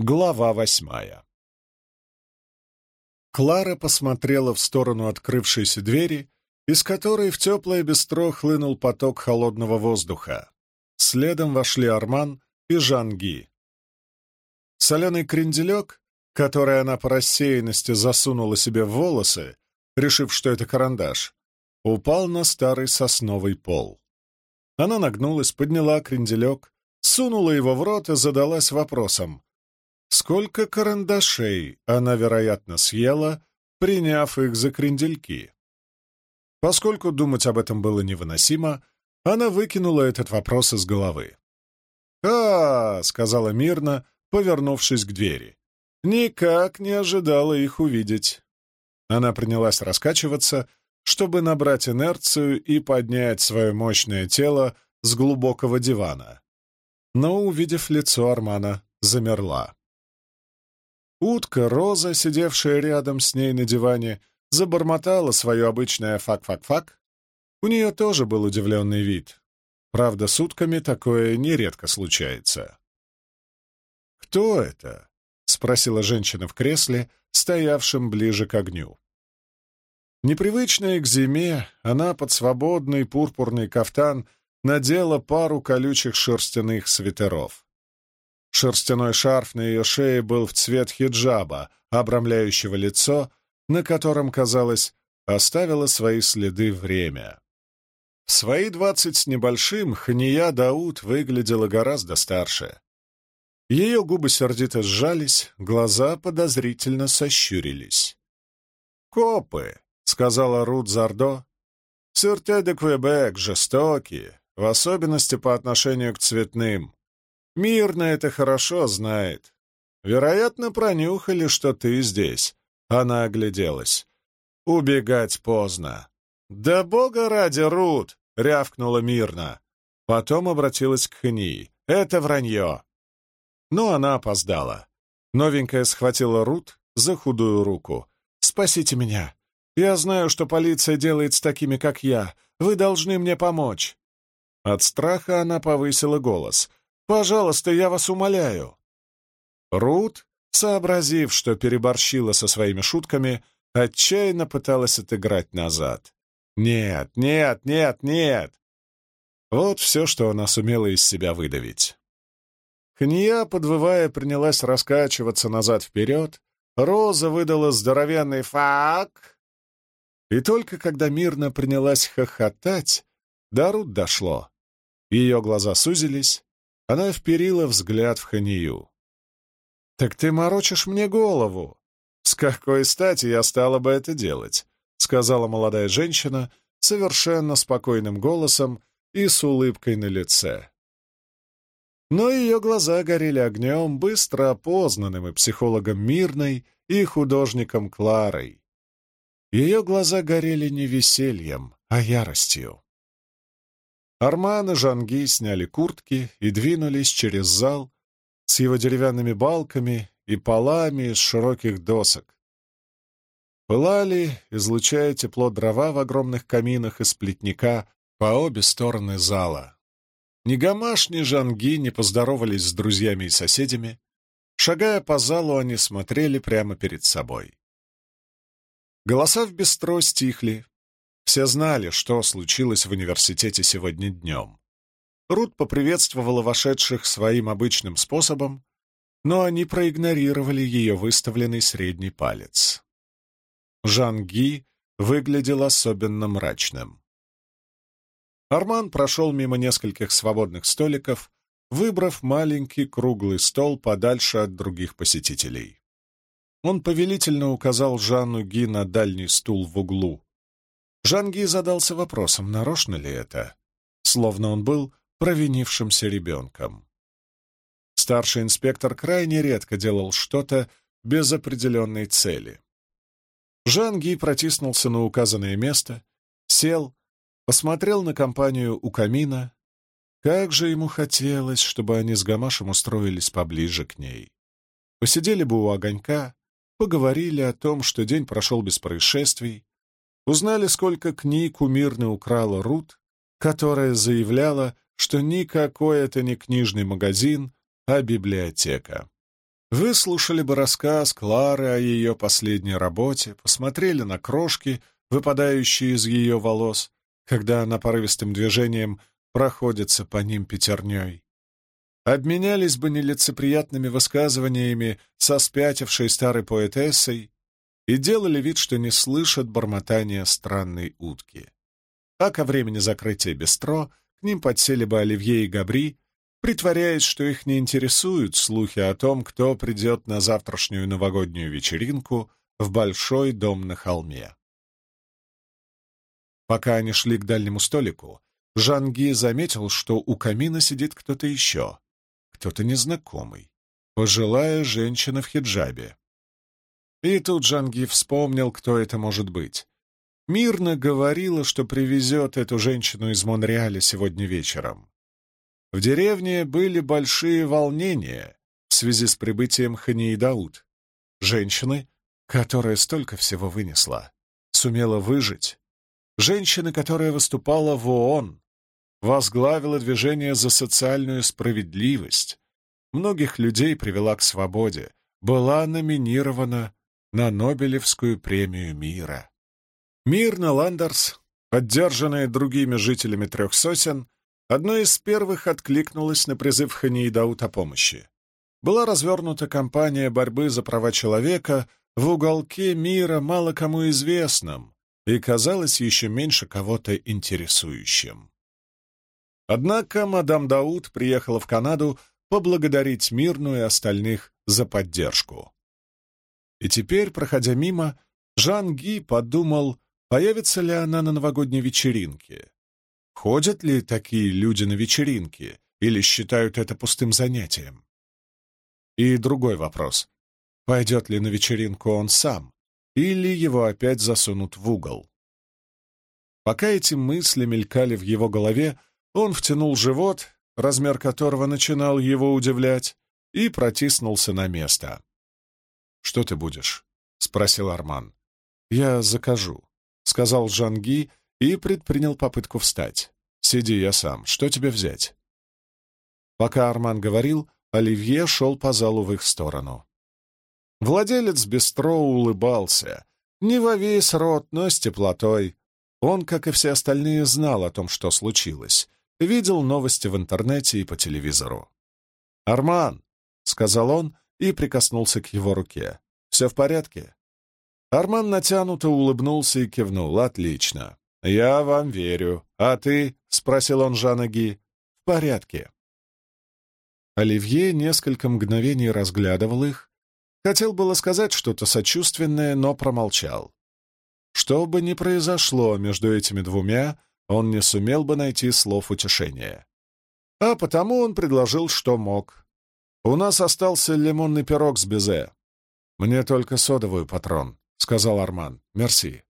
Глава восьмая Клара посмотрела в сторону открывшейся двери, из которой в теплое бистро хлынул поток холодного воздуха. Следом вошли Арман и Жанги. Соленый кренделек, который она по рассеянности засунула себе в волосы, решив, что это карандаш, упал на старый сосновый пол. Она нагнулась, подняла кренделек, сунула его в рот и задалась вопросом, Сколько карандашей она, вероятно, съела, приняв их за крендельки? Поскольку думать об этом было невыносимо, она выкинула этот вопрос из головы. «А, — сказала мирно, повернувшись к двери, — никак не ожидала их увидеть». Она принялась раскачиваться, чтобы набрать инерцию и поднять свое мощное тело с глубокого дивана. Но, увидев лицо Армана, замерла. Утка Роза, сидевшая рядом с ней на диване, забормотала свое обычное «фак-фак-фак». У нее тоже был удивленный вид. Правда, с утками такое нередко случается. «Кто это?» — спросила женщина в кресле, стоявшем ближе к огню. Непривычная к зиме, она под свободный пурпурный кафтан надела пару колючих шерстяных свитеров. Шерстяной шарф на ее шее был в цвет хиджаба, обрамляющего лицо, на котором, казалось, оставило свои следы время. В свои двадцать с небольшим Хания Дауд выглядела гораздо старше. Ее губы сердито сжались, глаза подозрительно сощурились. «Копы», — сказала Рут Зардо, — «сюрте де Квебек жестокие, в особенности по отношению к цветным. Мирно это хорошо знает. Вероятно, пронюхали, что ты здесь. Она огляделась. Убегать поздно. «Да бога ради, Рут!» — рявкнула мирно. Потом обратилась к Хни. «Это вранье!» Но она опоздала. Новенькая схватила Рут за худую руку. «Спасите меня! Я знаю, что полиция делает с такими, как я. Вы должны мне помочь!» От страха она повысила голос. Пожалуйста, я вас умоляю!» Рут, сообразив, что переборщила со своими шутками, отчаянно пыталась отыграть назад. «Нет, нет, нет, нет!» Вот все, что она сумела из себя выдавить. Хния, подвывая, принялась раскачиваться назад-вперед, Роза выдала здоровенный фак. И только когда мирно принялась хохотать, до Рут дошло. Ее глаза сузились, она вперила взгляд в Ханию. «Так ты морочишь мне голову!» «С какой стати я стала бы это делать?» — сказала молодая женщина совершенно спокойным голосом и с улыбкой на лице. Но ее глаза горели огнем, быстро опознанным и психологом Мирной, и художником Кларой. Ее глаза горели не весельем, а яростью. Арман и Жанги сняли куртки и двинулись через зал с его деревянными балками и полами из широких досок. Пылали, излучая тепло дрова в огромных каминах из плетника по обе стороны зала. Ни Гамаш, ни Жанги не поздоровались с друзьями и соседями. Шагая по залу, они смотрели прямо перед собой. Голоса в бистро стихли, все знали, что случилось в университете сегодня днем. Рут поприветствовала вошедших своим обычным способом, но они проигнорировали ее выставленный средний палец. Жан Ги выглядел особенно мрачным. Арман прошел мимо нескольких свободных столиков, выбрав маленький круглый стол подальше от других посетителей. Он повелительно указал Жанну Ги на дальний стул в углу, Жанги задался вопросом, нарочно ли это, словно он был провинившимся ребенком. Старший инспектор крайне редко делал что-то без определенной цели. Жанги протиснулся на указанное место, сел, посмотрел на компанию у камина. Как же ему хотелось, чтобы они с Гамашем устроились поближе к ней. Посидели бы у огонька, поговорили о том, что день прошел без происшествий, Узнали, сколько книг у Мирны украла Рут, которая заявляла, что никакой это не книжный магазин, а библиотека. Выслушали бы рассказ Клары о ее последней работе, посмотрели на крошки, выпадающие из ее волос, когда она порывистым движением проходится по ним пятерней. Обменялись бы нелицеприятными высказываниями со спятившей старой поэтессой и делали вид, что не слышат бормотания странной утки. А ко времени закрытия бистро к ним подсели бы Оливье и Габри, притворяясь, что их не интересуют слухи о том, кто придет на завтрашнюю новогоднюю вечеринку в большой дом на холме. Пока они шли к дальнему столику, Жанги заметил, что у камина сидит кто-то еще, кто-то незнакомый, пожилая женщина в хиджабе. И тут Жанги вспомнил, кто это может быть. Мирно говорила, что привезет эту женщину из Монреаля сегодня вечером. В деревне были большие волнения в связи с прибытием Хани и Дауд. Женщины, которая столько всего вынесла, сумела выжить. Женщины, которая выступала в ООН, возглавила движение за социальную справедливость, многих людей привела к свободе, была номинирована на Нобелевскую премию мира. Мирна Ландерс, поддержанная другими жителями трех сосен, одной из первых откликнулась на призыв Ханиидаут о помощи. Была развернута кампания борьбы за права человека в уголке мира мало кому известном и казалось еще меньше кого-то интересующим. Однако мадам Дауд приехала в Канаду поблагодарить Мирну и остальных за поддержку. И теперь, проходя мимо, Жан Ги подумал, появится ли она на новогодней вечеринке. Ходят ли такие люди на вечеринки или считают это пустым занятием? И другой вопрос. Пойдет ли на вечеринку он сам, или его опять засунут в угол? Пока эти мысли мелькали в его голове, он втянул живот, размер которого начинал его удивлять, и протиснулся на место. «Что ты будешь?» — спросил Арман. «Я закажу», — сказал Жанги и предпринял попытку встать. «Сиди я сам. Что тебе взять?» Пока Арман говорил, Оливье шел по залу в их сторону. Владелец бистро улыбался. Не во весь рот, но с теплотой. Он, как и все остальные, знал о том, что случилось. Видел новости в интернете и по телевизору. «Арман!» — сказал он и прикоснулся к его руке. «Все в порядке?» Арман натянуто улыбнулся и кивнул. «Отлично. Я вам верю. А ты?» — спросил он Жана Ги. «В порядке». Оливье несколько мгновений разглядывал их. Хотел было сказать что-то сочувственное, но промолчал. Что бы ни произошло между этими двумя, он не сумел бы найти слов утешения. А потому он предложил, что мог. «У нас остался лимонный пирог с безе. Мне только содовую, патрон», — сказал Арман. «Мерси».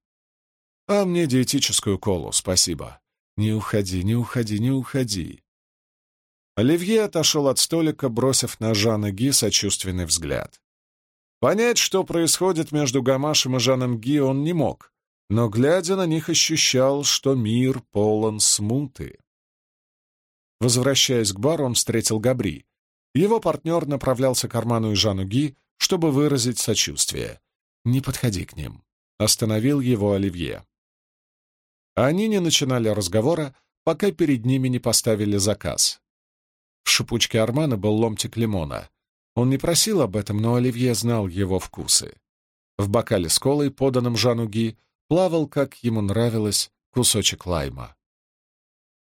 «А мне диетическую колу, спасибо». «Не уходи, не уходи, не уходи». Оливье отошел от столика, бросив на Жана Ги сочувственный взгляд. Понять, что происходит между Гамашем и Жаном Ги, он не мог, но, глядя на них, ощущал, что мир полон смуты. Возвращаясь к бару, он встретил Габри. Его партнер направлялся к Арману и Жану Ги, чтобы выразить сочувствие. «Не подходи к ним», — остановил его Оливье. Они не начинали разговора, пока перед ними не поставили заказ. В шипучке Армана был ломтик лимона. Он не просил об этом, но Оливье знал его вкусы. В бокале с колой, поданном Жану Ги, плавал, как ему нравилось, кусочек лайма.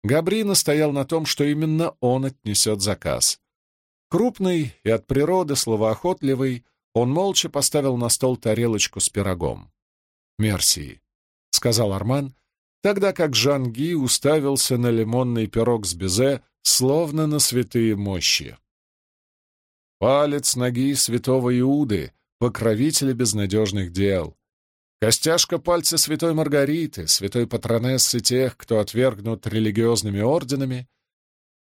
Габрина стоял на том, что именно он отнесет заказ. Крупный и от природы словоохотливый, он молча поставил на стол тарелочку с пирогом. «Мерси», — сказал Арман, тогда как Жанги уставился на лимонный пирог с безе, словно на святые мощи. Палец ноги святого Иуды, покровителя безнадежных дел, Костяшка пальца святой Маргариты, святой патронессы тех, кто отвергнут религиозными орденами,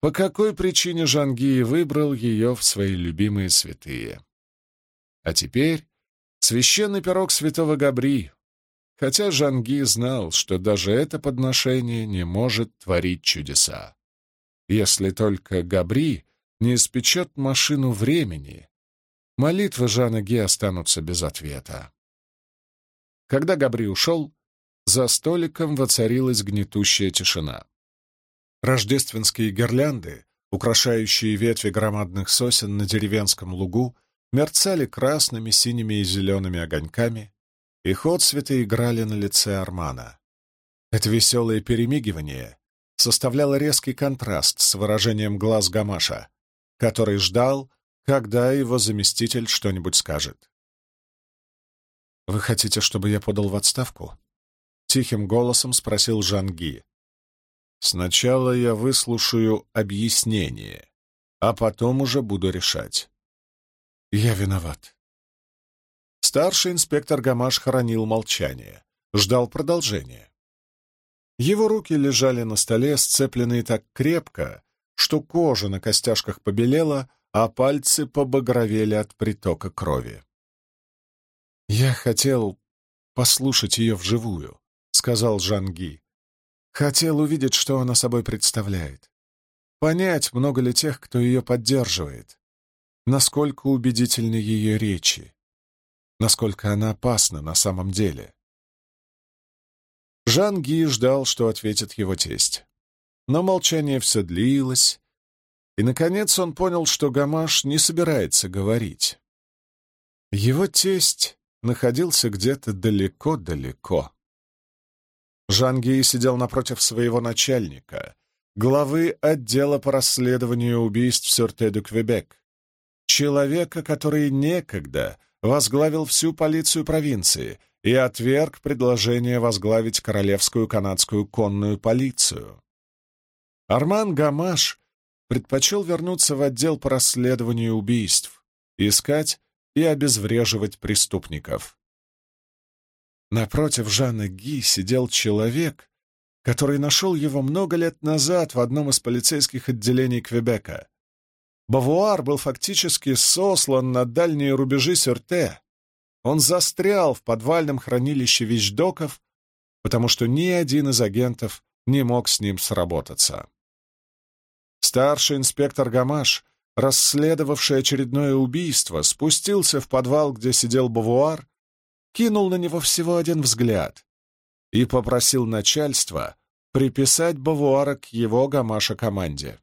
по какой причине Жанги выбрал ее в свои любимые святые. А теперь священный пирог святого Габри, хотя Жанги знал, что даже это подношение не может творить чудеса. Если только Габри не испечет машину времени, молитвы Жана Ги останутся без ответа. Когда Габри ушел, за столиком воцарилась гнетущая тишина. Рождественские гирлянды, украшающие ветви громадных сосен на деревенском лугу, мерцали красными, синими и зелеными огоньками, их отцветы играли на лице Армана. Это веселое перемигивание составляло резкий контраст с выражением глаз Гамаша, который ждал, когда его заместитель что-нибудь скажет. «Вы хотите, чтобы я подал в отставку?» — тихим голосом спросил Жанги. «Сначала я выслушаю объяснение, а потом уже буду решать». «Я виноват». Старший инспектор Гамаш хранил молчание, ждал продолжения. Его руки лежали на столе, сцепленные так крепко, что кожа на костяшках побелела, а пальцы побагровели от притока крови. «Я хотел послушать ее вживую», — сказал Жанги. «Хотел увидеть, что она собой представляет. Понять, много ли тех, кто ее поддерживает. Насколько убедительны ее речи. Насколько она опасна на самом деле». Жанги ждал, что ответит его тесть. Но молчание все длилось, и, наконец, он понял, что Гамаш не собирается говорить. Его тесть находился где-то далеко-далеко. Жанги сидел напротив своего начальника, главы отдела по расследованию убийств Сюрте-де-Квебек, человека, который некогда возглавил всю полицию провинции и отверг предложение возглавить Королевскую канадскую конную полицию. Арман Гамаш предпочел вернуться в отдел по расследованию убийств, искать и обезвреживать преступников. Напротив Жана Ги сидел человек, который нашел его много лет назад в одном из полицейских отделений Квебека. Бавуар был фактически сослан на дальние рубежи Сюрте. Он застрял в подвальном хранилище вещдоков, потому что ни один из агентов не мог с ним сработаться. Старший инспектор Гамаш расследовавший очередное убийство, спустился в подвал, где сидел Бавуар, кинул на него всего один взгляд и попросил начальства приписать Бавуара к его Гамаша команде.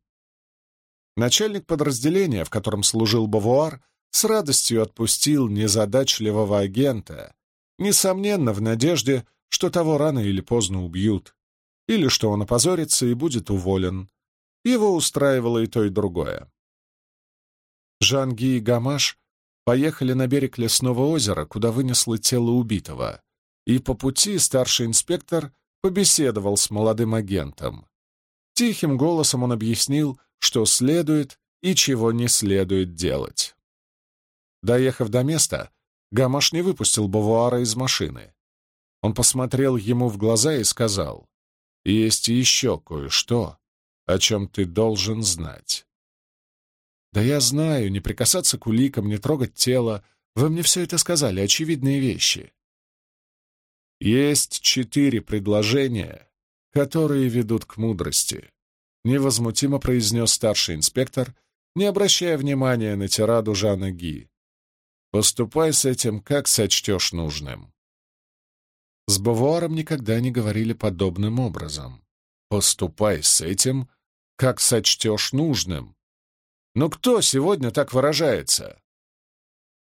Начальник подразделения, в котором служил Бавуар, с радостью отпустил незадачливого агента, несомненно, в надежде, что того рано или поздно убьют, или что он опозорится и будет уволен. Его устраивало и то, и другое. Жанги и Гамаш поехали на берег лесного озера, куда вынесло тело убитого, и по пути старший инспектор побеседовал с молодым агентом. Тихим голосом он объяснил, что следует и чего не следует делать. Доехав до места, Гамаш не выпустил Бавуара из машины. Он посмотрел ему в глаза и сказал, «Есть еще кое-что, о чем ты должен знать». «Да я знаю, не прикасаться к уликам, не трогать тело. Вы мне все это сказали, очевидные вещи». «Есть четыре предложения, которые ведут к мудрости», — невозмутимо произнес старший инспектор, не обращая внимания на тираду Жана Ги. «Поступай с этим, как сочтешь нужным». С Бавуаром никогда не говорили подобным образом. «Поступай с этим, как сочтешь нужным», но кто сегодня так выражается?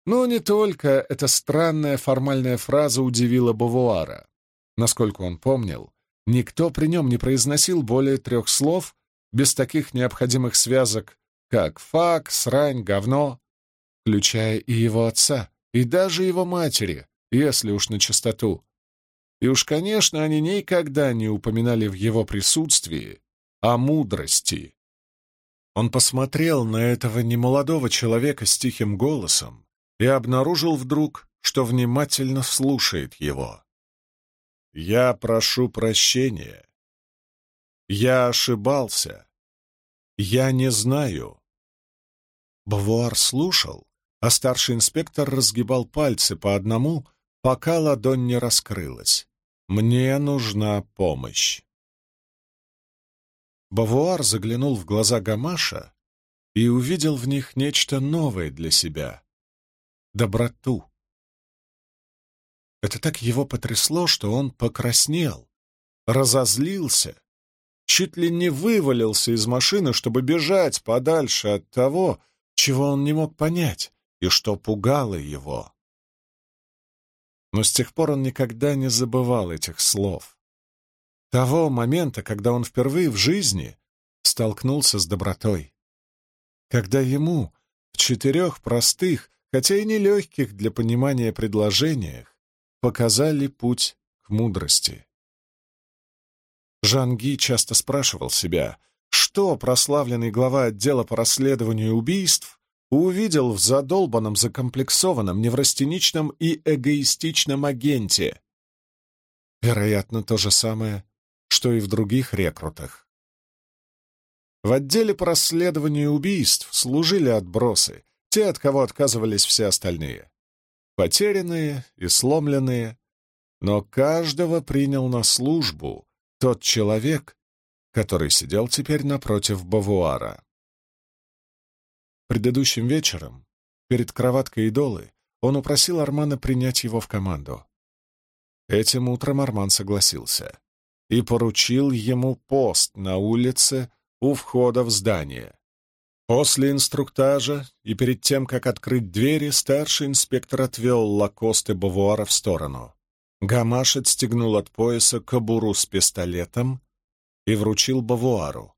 Но не только эта странная формальная фраза удивила Бавуара. Насколько он помнил, никто при нем не произносил более трех слов без таких необходимых связок, как «фак», «срань», «говно», включая и его отца, и даже его матери, если уж на чистоту. И уж, конечно, они никогда не упоминали в его присутствии о мудрости. Он посмотрел на этого немолодого человека с тихим голосом и обнаружил вдруг, что внимательно слушает его. «Я прошу прощения. Я ошибался. Я не знаю». Бавуар слушал, а старший инспектор разгибал пальцы по одному, пока ладонь не раскрылась. «Мне нужна помощь». Бавуар заглянул в глаза Гамаша и увидел в них нечто новое для себя. доброту. Это так его потрясло, что он покраснел, разозлился, чуть ли не вывалился из машины, чтобы бежать подальше от того, чего он не мог понять и что пугало его. Но с тех пор он никогда не забывал этих слов. Того момента, когда он впервые в жизни столкнулся с добротой. Когда ему в четырех простых, хотя и нелегких для понимания предложениях, показали путь к мудрости. Жанги часто спрашивал себя, что прославленный глава отдела по расследованию убийств увидел в задолбанном, закомплексованном, неврастеничном и эгоистичном агенте. Вероятно, то же самое, что и в других рекрутах. В отделе по расследованию убийств служили отбросы, те, от кого отказывались все остальные. Потерянные и сломленные, но каждого принял на службу тот человек, который сидел теперь напротив Бавуара. Предыдущим вечером, перед кроваткой идолы, он упросил Армана принять его в команду. Этим утром Арман согласился и поручил ему пост на улице у входа в здание. После инструктажа и перед тем, как открыть двери, старший инспектор отвел Лакосты Бавуара в сторону. Гамаш отстегнул от пояса кобуру с пистолетом и вручил Бавуару.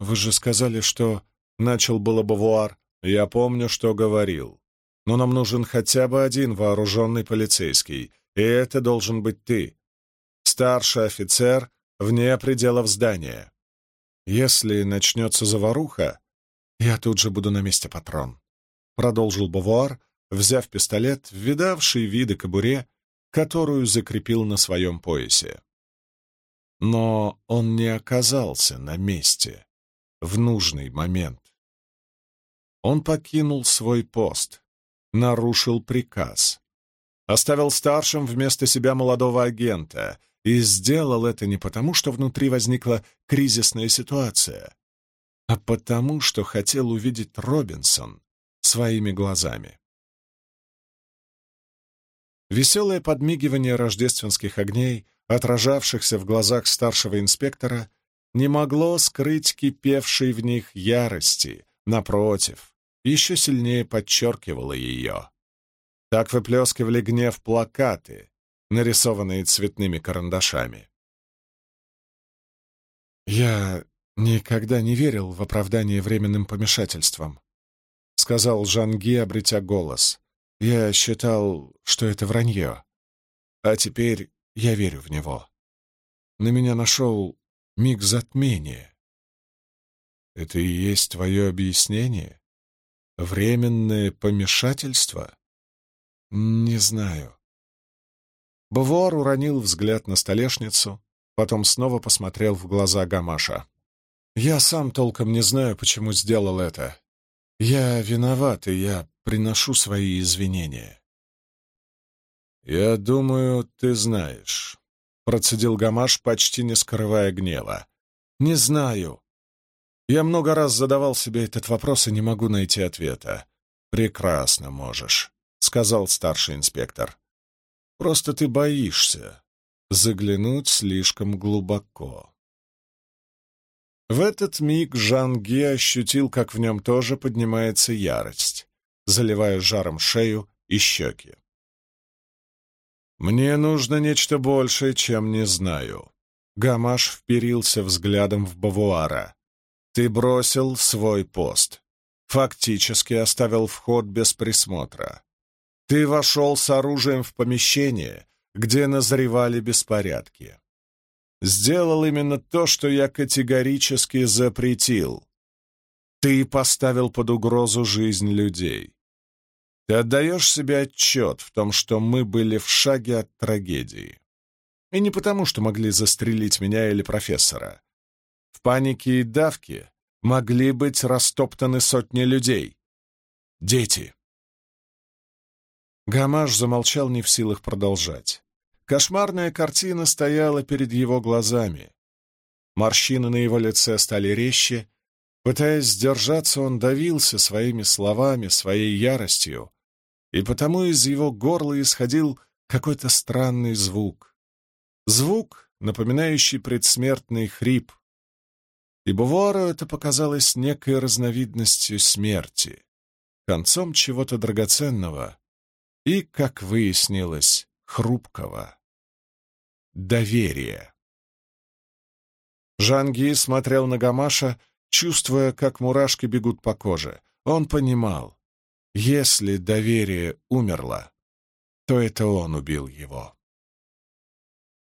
«Вы же сказали, что...» — начал было Бавуар. «Я помню, что говорил. Но нам нужен хотя бы один вооруженный полицейский, и это должен быть ты. Старший офицер вне пределов здания. Если начнется заваруха, я тут же буду на месте патрон», — продолжил Бавуар, взяв пистолет, видавший виды кобуре, которую закрепил на своем поясе. Но он не оказался на месте в нужный момент. Он покинул свой пост, нарушил приказ, оставил старшим вместо себя молодого агента и сделал это не потому, что внутри возникла кризисная ситуация, а потому, что хотел увидеть Робинсон своими глазами. Веселое подмигивание рождественских огней, отражавшихся в глазах старшего инспектора, не могло скрыть кипевшей в них ярости, напротив, еще сильнее подчеркивало ее. Так выплескивали гнев плакаты, нарисованные цветными карандашами. «Я никогда не верил в оправдание временным помешательством», — сказал Жанги, обретя голос. «Я считал, что это вранье, а теперь я верю в него. На меня нашел миг затмения. Это и есть твое объяснение? Временное помешательство? Не знаю. Бавуар уронил взгляд на столешницу, потом снова посмотрел в глаза Гамаша. «Я сам толком не знаю, почему сделал это. Я виноват, и я приношу свои извинения». «Я думаю, ты знаешь», — процедил Гамаш, почти не скрывая гнева. «Не знаю. Я много раз задавал себе этот вопрос и не могу найти ответа». «Прекрасно можешь», — сказал старший инспектор. Просто ты боишься заглянуть слишком глубоко. В этот миг Жанги ощутил, как в нем тоже поднимается ярость, заливая жаром шею и щеки. «Мне нужно нечто большее, чем не знаю». Гамаш вперился взглядом в Бавуара. «Ты бросил свой пост. Фактически оставил вход без присмотра. Ты вошел с оружием в помещение, где назревали беспорядки. Сделал именно то, что я категорически запретил. Ты поставил под угрозу жизнь людей. Ты отдаешь себе отчет в том, что мы были в шаге от трагедии. И не потому, что могли застрелить меня или профессора. В панике и давке могли быть растоптаны сотни людей. Дети. Гамаш замолчал не в силах продолжать. Кошмарная картина стояла перед его глазами. Морщины на его лице стали резче. Пытаясь сдержаться, он давился своими словами, своей яростью, и потому из его горла исходил какой-то странный звук. Звук, напоминающий предсмертный хрип. И Бувуару это показалось некой разновидностью смерти, концом чего-то драгоценного и, как выяснилось, хрупкого. Доверие. Жанги смотрел на Гамаша, чувствуя, как мурашки бегут по коже. Он понимал, если доверие умерло, то это он убил его.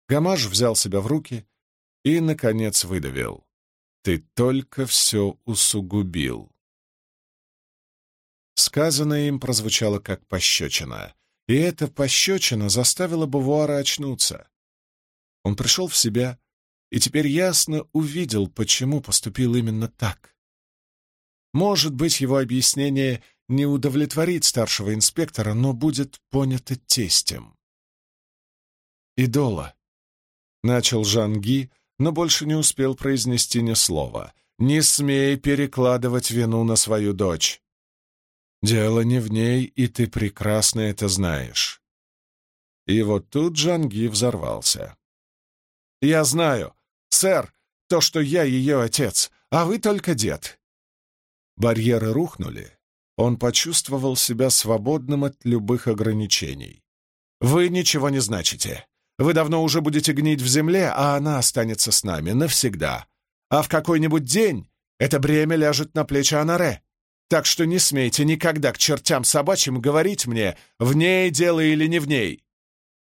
Гамаш взял себя в руки и, наконец, выдавил. «Ты только все усугубил». Сказанное им прозвучало как пощечина, и эта пощечина заставила Бувуара очнуться. Он пришел в себя и теперь ясно увидел, почему поступил именно так. Может быть, его объяснение не удовлетворит старшего инспектора, но будет понято тестем. «Идола», — начал Жанги, но больше не успел произнести ни слова. «Не смей перекладывать вину на свою дочь. Дело не в ней, и ты прекрасно это знаешь». И вот тут Жанги взорвался. «Я знаю, сэр, то, что я ее отец, а вы только дед». Барьеры рухнули, он почувствовал себя свободным от любых ограничений. «Вы ничего не значите. Вы давно уже будете гнить в земле, а она останется с нами навсегда. А в какой-нибудь день это бремя ляжет на плечи Анаре. Так что не смейте никогда к чертям собачьим говорить мне, в ней дело или не в ней.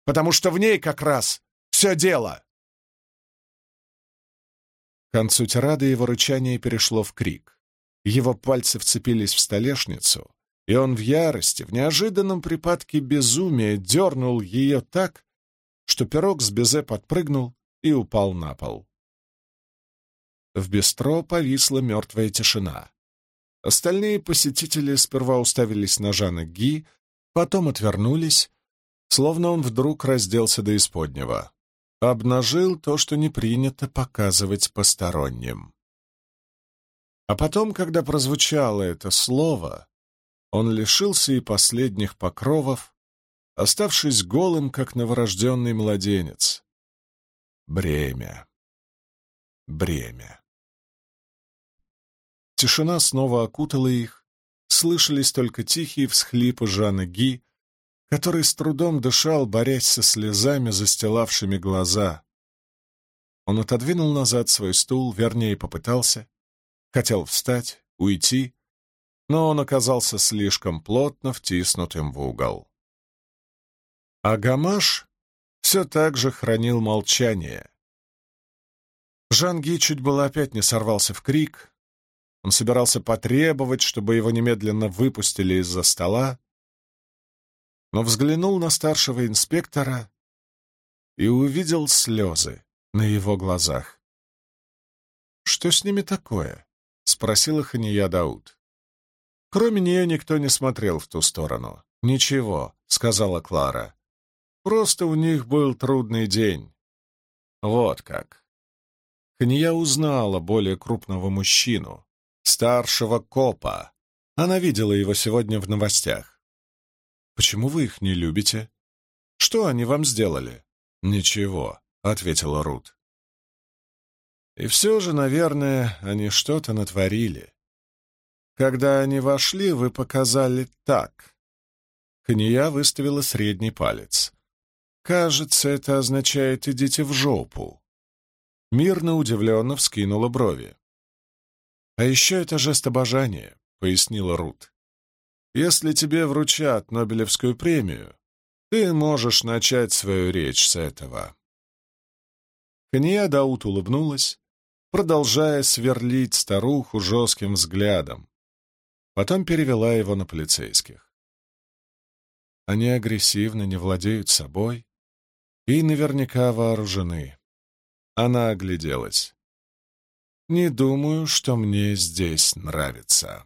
Потому что в ней как раз все дело». К концу тирады его рычание перешло в крик. Его пальцы вцепились в столешницу, и он в ярости, в неожиданном припадке безумия дернул ее так, что пирог с безе подпрыгнул и упал на пол. В бистро повисла мертвая тишина. Остальные посетители сперва уставились на Жана Ги, потом отвернулись, словно он вдруг разделся до исподнего. Обнажил то, что не принято показывать посторонним. А потом, когда прозвучало это слово, он лишился и последних покровов, оставшись голым, как новорожденный младенец. Бремя. Бремя. Тишина снова окутала их, слышались только тихие всхлипы Жана Ги, который с трудом дышал, борясь со слезами, застилавшими глаза. Он отодвинул назад свой стул, вернее, попытался, Хотел встать, уйти, но он оказался слишком плотно втиснутым в угол. А Гамаш все так же хранил молчание. Жанги чуть было опять не сорвался в крик. Он собирался потребовать, чтобы его немедленно выпустили из-за стола, но взглянул на старшего инспектора и увидел слезы на его глазах. Что с ними такое? — спросила Хания Дауд. Кроме нее никто не смотрел в ту сторону. «Ничего», — сказала Клара. «Просто у них был трудный день». Вот как. Хания узнала более крупного мужчину, старшего копа. Она видела его сегодня в новостях. «Почему вы их не любите?» «Что они вам сделали?» «Ничего», — ответила Рут. И все же, наверное, они что-то натворили. Когда они вошли, вы показали так. Хания выставила средний палец. Кажется, это означает «идите в жопу». Мирно удивленно вскинула брови. «А еще это жест обожания», — пояснила Рут. «Если тебе вручат Нобелевскую премию, ты можешь начать свою речь с этого». Хания Даут улыбнулась, продолжая сверлить старуху жестким взглядом. Потом перевела его на полицейских. Они агрессивны, не владеют собой и наверняка вооружены. Она огляделась. «Не думаю, что мне здесь нравится».